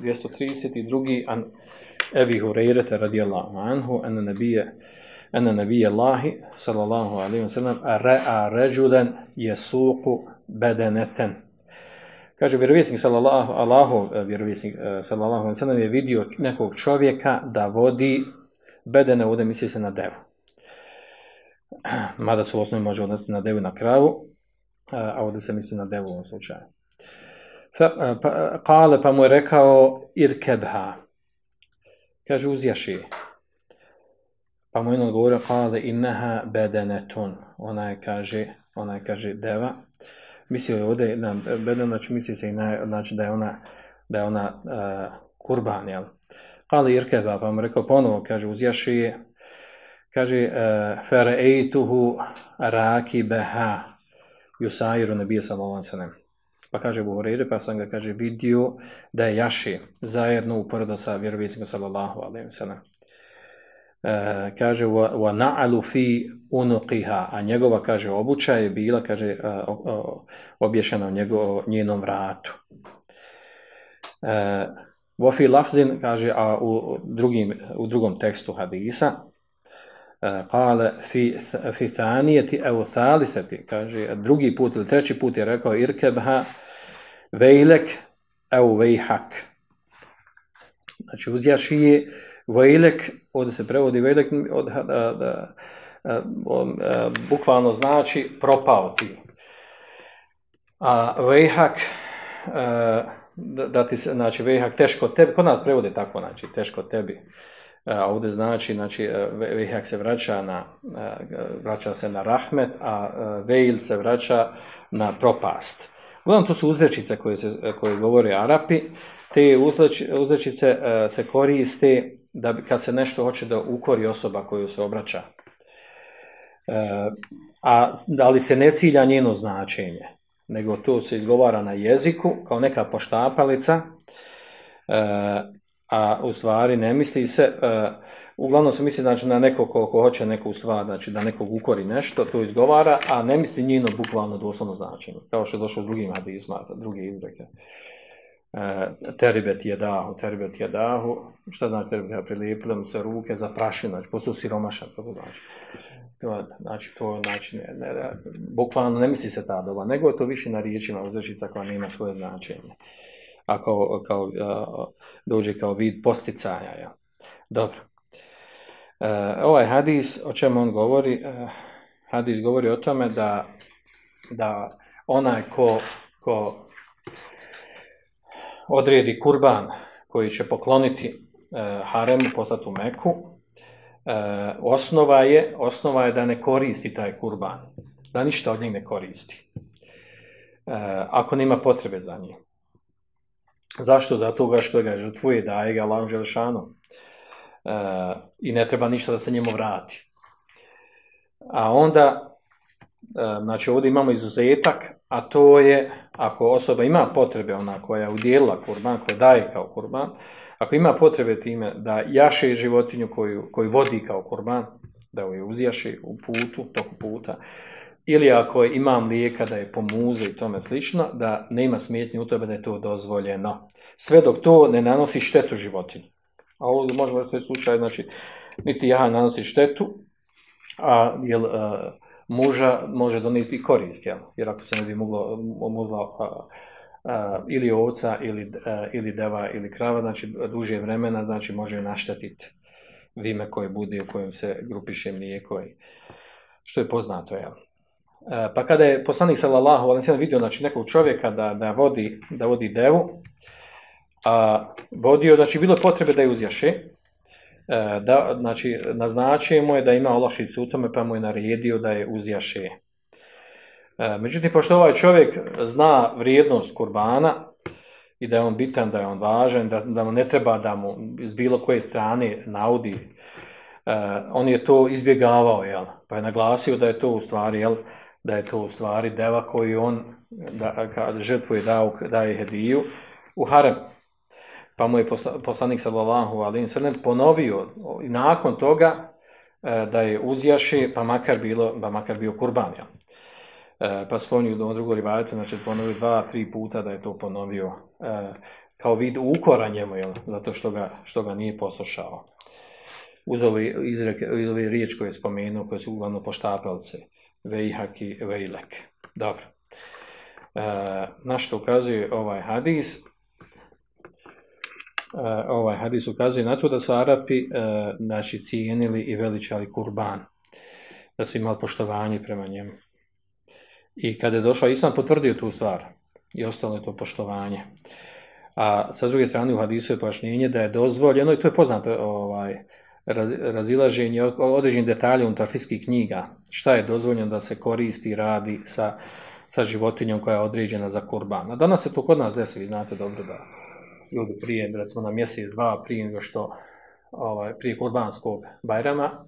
232. an Ebi Hureyre radijallahu anhu an nabije ene nebije Allahi sallallahu alaihi wa sallam ra'a ređudan jesuku bedeneten kaže vjerovjesnik sallallahu Allahu e, vjerovjesnik e, sallallahu alaihi wa sallam je vidio nekog čovjeka da vodi bedene ovdje misli se na devu mada su u osnovi može odnositi na devu na kravu a ovdje se misli na devu u ovom slučaju fa, pa, kale pa mu je rekao irkebha. Kaže uzjaši. Pa mu je odgovorio kale inneha bedenetun. Ona je kaže ona je kaže deva. Mislio je ovdje na bedenu znači misli se i na, znači da je ona da je ona uh, kurban jel. Kale irkebha. Pa mu je rekao ponovo kaže uzjaši. Kaže uh, fereituhu rakibeha. Jusairu nabija sallallahu alaihi wa sallam Pa kaže Abu Hurajra, pa sam ga kaže vidio da je jaši zajedno uporedo sa vjerovjesnikom sallallahu alejhi ve sellem. E, kaže wa, wa na'alu fi unuqiha, a njegova kaže obuća je bila kaže e, obješena u njegov, njenom vratu. E, wa fi lafzin kaže a u drugim u drugom tekstu hadisa Eh, kale fi, fi sanijeti evo saliseti, kaže, drugi put ili treći put je rekao irkebha vejlek evo vejhak. Znači, uzjaši je vejlek, ovdje se prevodi vejlek, od, da, da, da, da, bukvalno znači propao ti. A vejhak, eh, da, da ti se, znači, vejhak teško tebi, kod nas prevode tako, znači, teško tebi a ovdje znači, znači e, vehak se vraća na, e, vraća se na rahmet, a e, veil se vraća na propast. Uglavnom, to su uzrečice koje, se, koje govore Arapi. Te uzrečice e, se koriste da bi, kad se nešto hoće da ukori osoba koju se obraća. A, ali se ne cilja njeno značenje, nego to se izgovara na jeziku kao neka poštapalica, a u stvari ne misli se, uh, uglavnom se misli znači, na neko ko, ko hoće neku stvar, znači da nekog ukori nešto, to izgovara, a ne misli njino bukvalno doslovno značenje, kao što je došlo u drugim hadizma, druge izreke. Uh, teribet je dahu, teribet je dahu, šta znači teribet je prilijepilo mu se ruke za prašinu, znači posto siromašan, tako znači. To, znači, to znači, ne, ne, ne, bukvalno ne misli se ta doba, nego je to više na riječima uzrečica koja nema svoje značenje. Uh, a kao, kao a, dođe kao vid posticaja. Ja. Dobro. E, ovaj hadis, o čemu on govori, e, hadis govori o tome da, da onaj ko, ko odredi kurban koji će pokloniti e, haremu, poslati u Meku, e, osnova, je, osnova je da ne koristi taj kurban, da ništa od njeg ne koristi. E, ako nema potrebe za njim. Zašto? Zato ga što ga žrtvuje, daje ga Allahom Želešanu. E, I ne treba ništa da se njemu vrati. A onda, e, znači ovdje imamo izuzetak, a to je, ako osoba ima potrebe, ona koja je udjelila kurban, koja daje kao kurban, ako ima potrebe time da jaše životinju koju, koju vodi kao kurban, da je uzjaši u putu, toku puta, ili ako imam mlijeka da je pomuze i tome slično, da ne ima smetnje u tebe da je to dozvoljeno. Sve dok to ne nanosi štetu životinju. A ovo možemo sve slučaj, znači, niti ja nanosi štetu, a jel, a, muža može donijeti korist, jel? jer ako se ne bi moglo omuzla a, a, ili ovca, ili, a, ili deva, ili krava, znači duže vremena, znači može naštetiti vime koje bude u kojem se grupiše mlijeko i što je poznato, jel? E, pa kada je poslanik sallallahu alejhi ve sellem vidio znači nekog čovjeka da da vodi da vodi devu a vodio znači bilo potrebe da je uzjaše e, da znači naznačio mu je da ima olakšicu u tome pa mu je naredio da je uzjaše. E, međutim pošto ovaj čovjek zna vrijednost kurbana i da je on bitan da je on važan da da mu ne treba da mu iz bilo koje strane naudi on je to izbjegavao jel? Pa je naglasio da je to u stvari jel da je to u stvari deva koji on da, kad žrtvuje dao, daje hediju u harem. Pa mu je poslanik sallallahu alaihi sallam ponovio i nakon toga e, da je uzjaši pa makar, bilo, pa makar bio kurban. Ja. E, pa spomnio do drugog rivajetu, znači ponovio dva, tri puta da je to ponovio. E, kao vid ukora njemu, jel, zato što ga, što ga nije poslušao. Uz ove, izreke, uz ove riječ koje je spomenuo, koje su uglavnom poštapelce, vejhak vejhaki vejlek. Dobro. E, na što ukazuje ovaj hadis? E, ovaj hadis ukazuje na to da su Arapi e, znači, cijenili i veličali kurban. Da su imali poštovanje prema njemu. I kada je došao Islam, potvrdio tu stvar. I ostalo je to poštovanje. A sa druge strane u hadisu je pojašnjenje da je dozvoljeno, i to je poznato ovaj, raz, razilaženje određenih detalja unutar fiskih knjiga, šta je dozvoljeno da se koristi radi sa, sa životinjom koja je određena za kurban. A danas se to kod nas desi, vi znate dobro da ljudi prije, recimo na mjesec, dva, prije nego što ovaj, prije kurbanskog bajrama,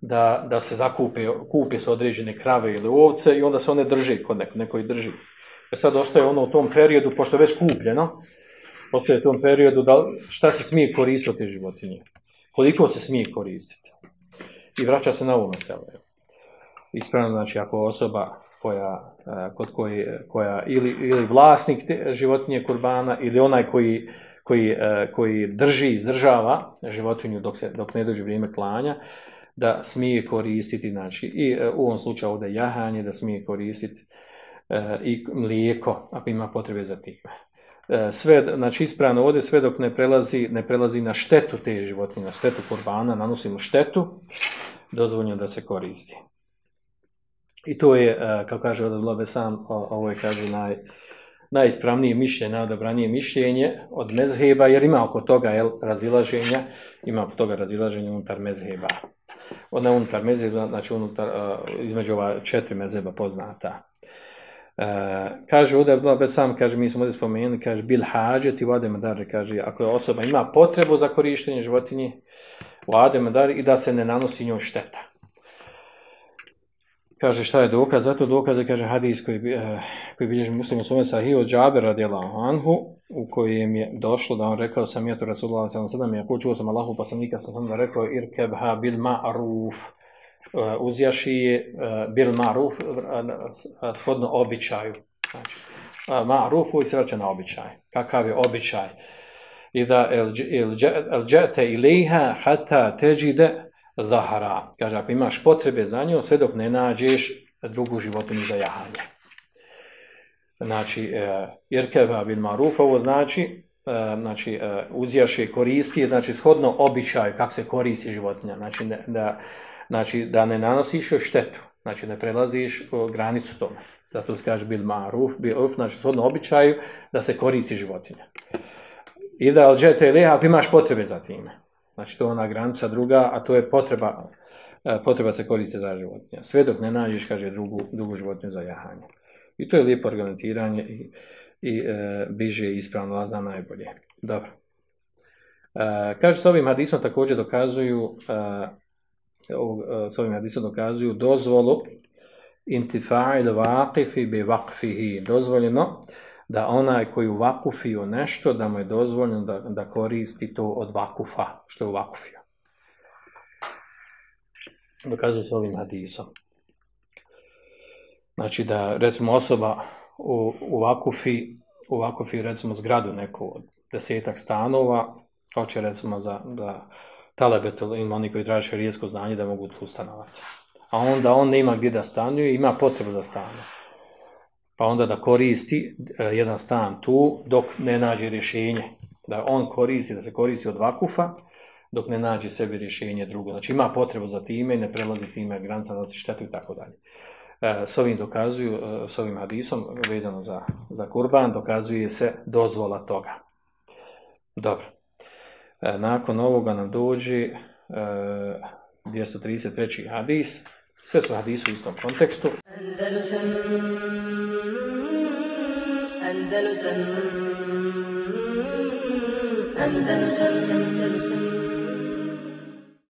da, da se zakupe, kupe se određene krave ili ovce i onda se one drže kod neko, neko ih drži. E sad ostaje ono u tom periodu, pošto je već kupljeno, ostaje u tom periodu da, šta se smije koristiti te životinje. Koliko se smije koristiti. I vraća se na ovo meselo. Ispravno, znači, ako osoba koja, e, kod koje, koja ili, ili vlasnik te životinje kurbana ili onaj koji, koji, e, koji drži, izdržava životinju dok, se, dok ne dođe vrijeme klanja, da smije koristiti, znači, i e, u ovom slučaju ovdje jahanje, da smije koristiti i mlijeko, ako ima potrebe za time. E, sve, znači ispravno ovdje sve dok ne prelazi, ne prelazi na štetu te životinje, na štetu kurbana, nanosimo štetu, dozvoljeno da se koristi. I to je, e, kao kaže od Lobe sam, ovo je, kaže, naj, najispravnije mišljenje, najodobranije mišljenje od mezheba, jer ima oko toga jel, razilaženja, ima oko toga razilaženja unutar mezheba. Ona unutar mezheba, znači unutar, e, između ova četiri mezheba poznata. Uh, Eh, kaže ovdje Abdullah Besam, kaže, mi smo ovdje spomenuli, kaže, bil hađe ti vade medar, kaže, ako je osoba ima potrebu za korištenje životinje, vade medar i da se ne nanosi njoj šteta. Kaže, šta je dokaz? Zato dokaz je, kaže, hadis koji, uh, koji bilježi muslim u svome sahih od Džaber radijela Anhu, u kojem je došlo da on rekao sam ja to Rasulullah sallam, ja ko čuo sam Allahu pa sam nikad sam sam da rekao irkebha bil ma'ruf, Eh, uzjaši je eh, bil maruf eh, shodno običaju. Znači, maruf uvijek se vraća na običaj. Kakav je običaj? I da el džete iliha hata teđide zahara. Kaže, ako imaš potrebe za njom, sve dok ne nađeš drugu životinju za jahanje. Znači, uh, bil maruf, ovo znači, znači uzjaši uzjaše koristi, znači shodno običaju kako se koristi životinja. Znači, da, znači da ne nanosiš štetu, znači ne prelaziš granicu tome. Zato se kaže bil maruf, bil uf, znači shodno običaju da se koristi životinja. I da alđete ili ako imaš potrebe za time. Znači to je ona granica druga, a to je potreba, e, potreba se koriste za životinja. Sve dok ne nađeš, kaže, drugu, drugu životinju za jahanje. I to je lijepo organitiranje i, i e, biže ispravno lazna najbolje. Dobro. E, kaže, s ovim hadisom također dokazuju e, ovog, e, s ovim hadisom dokazuju dozvolu intifa'il vaqifi bi waqfihi. Dozvoljeno da onaj koji vakufio nešto, da mu je dozvoljeno da, da koristi to od vakufa, što je vakufio. Dokazuju se ovim hadisom. Znači da, recimo, osoba u, u vakufi, u vakufi, recimo, zgradu neku od desetak stanova, hoće, recimo, za, da, talebetul ima oni koji traže šarijesko znanje da mogu tu stanovati. A onda on nema gdje da stanuje, ima potrebu za stanu. Pa onda da koristi e, jedan stan tu dok ne nađe rješenje. Da on koristi, da se koristi od vakufa dok ne nađe sebi rješenje drugo. Znači ima potrebu za time i ne prelazi time granca, nosi štetu i tako dalje. E, s ovim dokazuju, e, s ovim hadisom vezano za, za kurban, dokazuje se dozvola toga. Dobro. E, nakon ovoga nam dođe e, 233. hadis. Sve su hadisi u istom kontekstu. Andalusam, Andalusam, Andalusam, Andalusam, Andalusam.